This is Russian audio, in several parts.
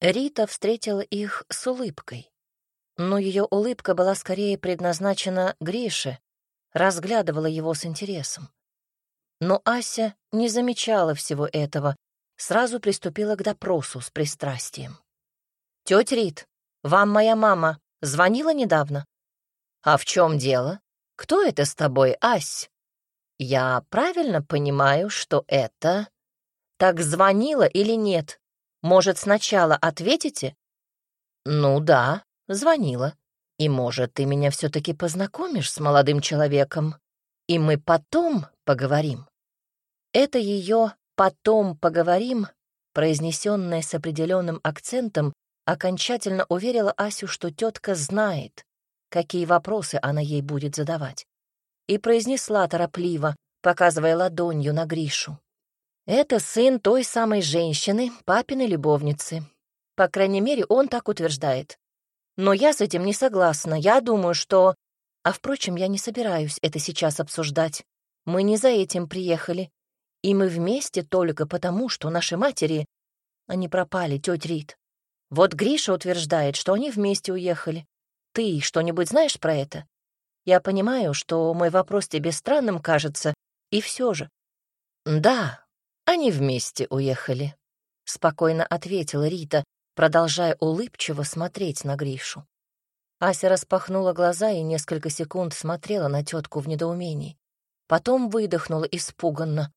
Рита встретила их с улыбкой. Но ее улыбка была скорее предназначена Грише, разглядывала его с интересом. Но Ася не замечала всего этого, сразу приступила к допросу с пристрастием. «Тетя Рит, вам моя мама звонила недавно?» «А в чем дело? Кто это с тобой, Ась?» «Я правильно понимаю, что это...» «Так звонила или нет? Может, сначала ответите?» «Ну да, звонила. И, может, ты меня все-таки познакомишь с молодым человеком, и мы потом поговорим?» Это ее «потом поговорим», произнесенное с определенным акцентом, окончательно уверила Асю, что тетка знает, какие вопросы она ей будет задавать, и произнесла торопливо, показывая ладонью на Гришу. «Это сын той самой женщины, папиной любовницы. По крайней мере, он так утверждает. Но я с этим не согласна. Я думаю, что... А, впрочем, я не собираюсь это сейчас обсуждать. Мы не за этим приехали. И мы вместе только потому, что наши матери... Они пропали, тетя Рит. Вот Гриша утверждает, что они вместе уехали. Ты что-нибудь знаешь про это? Я понимаю, что мой вопрос тебе странным кажется, и все же. Да, они вместе уехали, спокойно ответила Рита, продолжая улыбчиво смотреть на Гришу. Ася распахнула глаза и несколько секунд смотрела на тетку в недоумении. Потом выдохнула испуганно.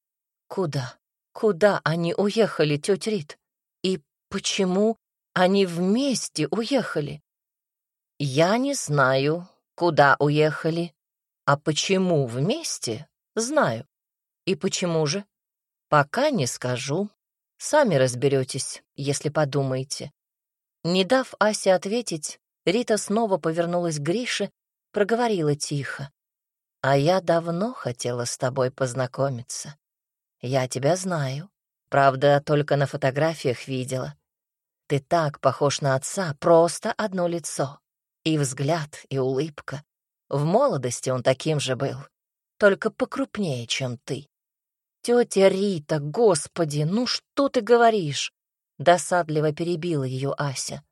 Куда? Куда они уехали, тетя Рит? И почему они вместе уехали. Я не знаю, куда уехали, а почему вместе, знаю. И почему же? Пока не скажу. Сами разберетесь, если подумаете. Не дав Асе ответить, Рита снова повернулась к Грише, проговорила тихо. «А я давно хотела с тобой познакомиться. Я тебя знаю. Правда, только на фотографиях видела. Ты так похож на отца, просто одно лицо. И взгляд, и улыбка. В молодости он таким же был, только покрупнее, чем ты. Тетя Рита, господи, ну что ты говоришь? Досадливо перебила ее Ася.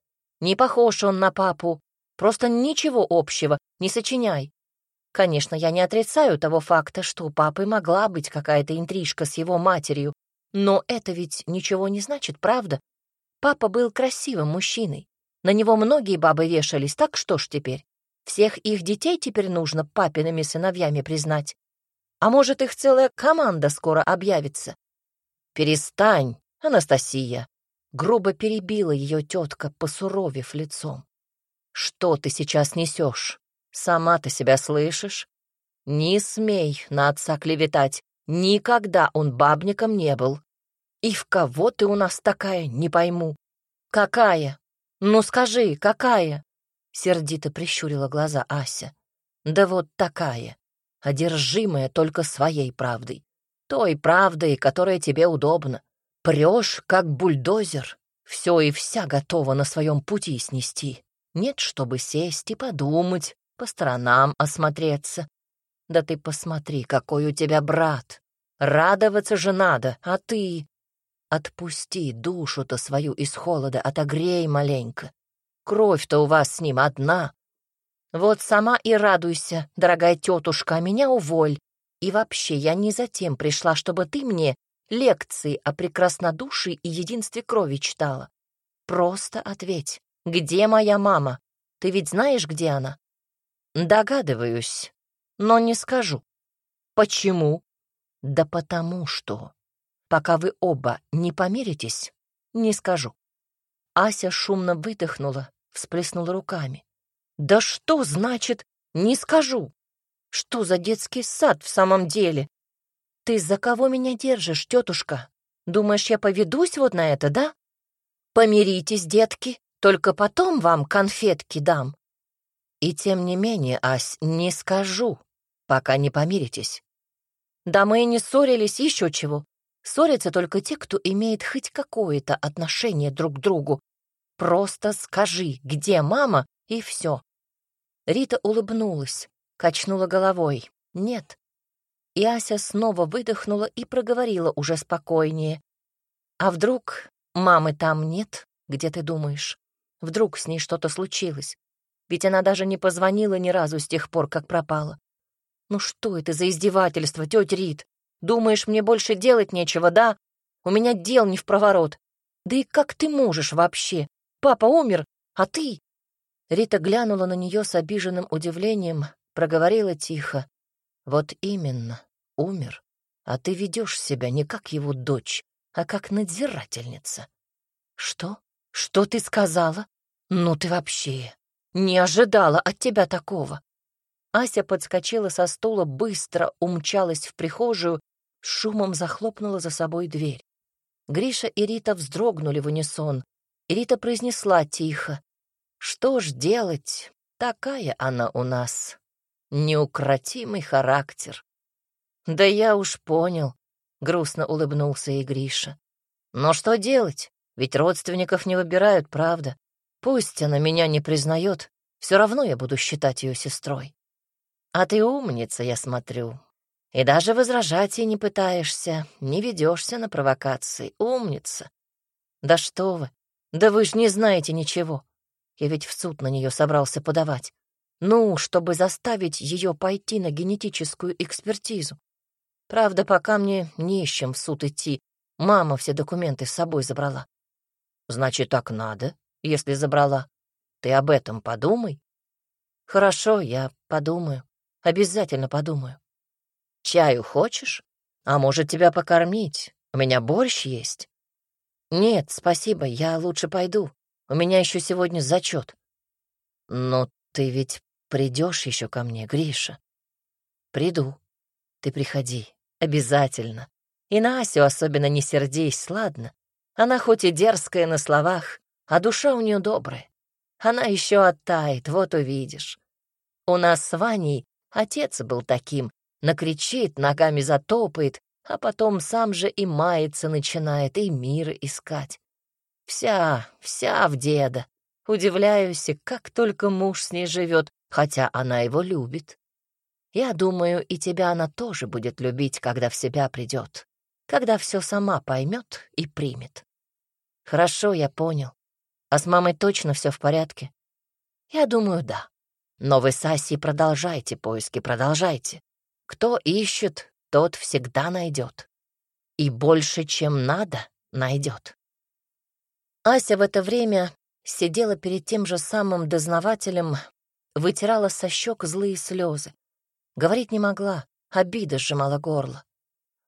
Не похож он на папу, просто ничего общего, не сочиняй. Конечно, я не отрицаю того факта, что у папы могла быть какая-то интрижка с его матерью, но это ведь ничего не значит, правда? Папа был красивым мужчиной. На него многие бабы вешались, так что ж теперь? Всех их детей теперь нужно папиными сыновьями признать. А может, их целая команда скоро объявится? Перестань, Анастасия. Грубо перебила ее тетка, посуровив лицом. Что ты сейчас несешь? Сама ты себя слышишь? Не смей на отца клеветать. Никогда он бабником не был. «И в кого ты у нас такая, не пойму?» «Какая? Ну скажи, какая?» Сердито прищурила глаза Ася. «Да вот такая, одержимая только своей правдой. Той правдой, которая тебе удобна. Прешь, как бульдозер, все и вся готова на своем пути снести. Нет, чтобы сесть и подумать, по сторонам осмотреться. Да ты посмотри, какой у тебя брат. Радоваться же надо, а ты Отпусти душу-то свою из холода, отогрей маленько. Кровь-то у вас с ним одна. Вот сама и радуйся, дорогая тетушка, меня уволь. И вообще, я не затем пришла, чтобы ты мне лекции о прекраснодушии и единстве крови читала. Просто ответь, где моя мама? Ты ведь знаешь, где она? Догадываюсь, но не скажу. Почему? Да потому что Пока вы оба не помиритесь, не скажу. Ася шумно выдохнула, всплеснула руками. «Да что значит «не скажу»? Что за детский сад в самом деле? Ты за кого меня держишь, тетушка? Думаешь, я поведусь вот на это, да? Помиритесь, детки, только потом вам конфетки дам. И тем не менее, Ась, не скажу, пока не помиритесь. Да мы и не ссорились, еще чего. Ссорятся только те, кто имеет хоть какое-то отношение друг к другу. Просто скажи, где мама, и все. Рита улыбнулась, качнула головой. Нет. И Ася снова выдохнула и проговорила уже спокойнее. А вдруг мамы там нет, где ты думаешь. Вдруг с ней что-то случилось. Ведь она даже не позвонила ни разу с тех пор, как пропала. Ну что это за издевательство, тетя Рит? Думаешь, мне больше делать нечего, да? У меня дел не в проворот. Да и как ты можешь вообще? Папа умер, а ты...» Рита глянула на нее с обиженным удивлением, проговорила тихо. «Вот именно, умер. А ты ведешь себя не как его дочь, а как надзирательница». «Что? Что ты сказала? Ну ты вообще не ожидала от тебя такого». Ася подскочила со стула, быстро умчалась в прихожую, шумом захлопнула за собой дверь. Гриша и Рита вздрогнули в унисон. И Рита произнесла тихо. «Что ж делать? Такая она у нас. Неукротимый характер». «Да я уж понял», — грустно улыбнулся и Гриша. «Но что делать? Ведь родственников не выбирают, правда? Пусть она меня не признает, все равно я буду считать ее сестрой. А ты умница, я смотрю. И даже возражать ей не пытаешься, не ведешься на провокации. Умница. Да что вы, да вы ж не знаете ничего. Я ведь в суд на нее собрался подавать. Ну, чтобы заставить ее пойти на генетическую экспертизу. Правда, пока мне не ищем в суд идти. Мама все документы с собой забрала. Значит, так надо, если забрала. Ты об этом подумай. Хорошо, я подумаю. Обязательно подумаю. Чаю хочешь? А может, тебя покормить? У меня борщ есть. Нет, спасибо, я лучше пойду. У меня еще сегодня зачет. Но ты ведь придешь еще ко мне, Гриша? Приду. Ты приходи, обязательно. И на Асю особенно не сердись, ладно? Она хоть и дерзкая на словах, а душа у нее добрая. Она еще оттает, вот увидишь. У нас с Ваней отец был таким, накричит, ногами затопает, а потом сам же и мается начинает, и мир искать. Вся, вся в деда. Удивляюсь, как только муж с ней живет, хотя она его любит. Я думаю, и тебя она тоже будет любить, когда в себя придет, когда все сама поймет и примет. Хорошо, я понял. А с мамой точно все в порядке? Я думаю, да. Но вы с Асей продолжайте поиски, продолжайте. Кто ищет, тот всегда найдет. И больше, чем надо, найдет. Ася в это время сидела перед тем же самым дознавателем, вытирала со щек злые слезы. Говорить не могла, обида сжимала горло.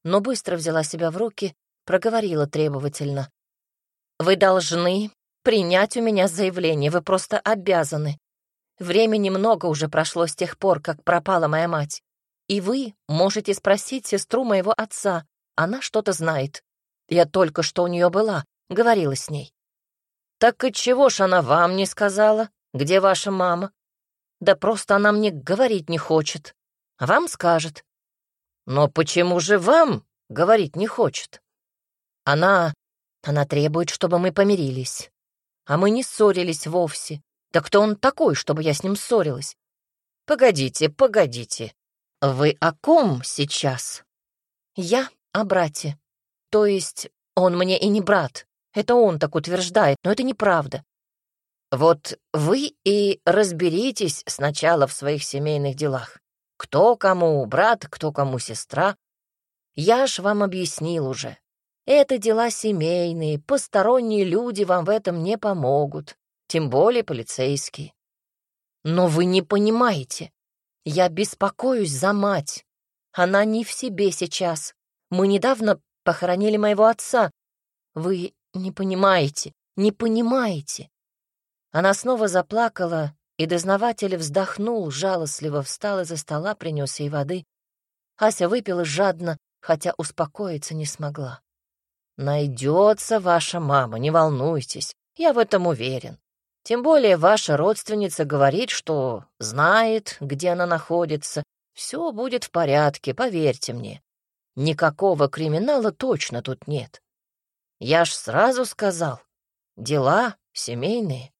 Но быстро взяла себя в руки, проговорила требовательно. «Вы должны принять у меня заявление, вы просто обязаны. Времени много уже прошло с тех пор, как пропала моя мать. И вы можете спросить сестру моего отца. Она что-то знает. Я только что у нее была, говорила с ней. Так и чего ж она вам не сказала? Где ваша мама? Да просто она мне говорить не хочет. А вам скажет. Но почему же вам говорить не хочет? Она... она требует, чтобы мы помирились. А мы не ссорились вовсе. Да кто он такой, чтобы я с ним ссорилась? Погодите, погодите. «Вы о ком сейчас?» «Я о брате. То есть он мне и не брат. Это он так утверждает, но это неправда. Вот вы и разберитесь сначала в своих семейных делах. Кто кому брат, кто кому сестра. Я ж вам объяснил уже. Это дела семейные, посторонние люди вам в этом не помогут, тем более полицейские. Но вы не понимаете. Я беспокоюсь за мать. Она не в себе сейчас. Мы недавно похоронили моего отца. Вы не понимаете, не понимаете. Она снова заплакала, и дознаватель вздохнул, жалостливо встал из-за стола, принес ей воды. Ася выпила жадно, хотя успокоиться не смогла. «Найдется ваша мама, не волнуйтесь, я в этом уверен. Тем более ваша родственница говорит, что знает, где она находится. Все будет в порядке, поверьте мне. Никакого криминала точно тут нет. Я ж сразу сказал. Дела семейные.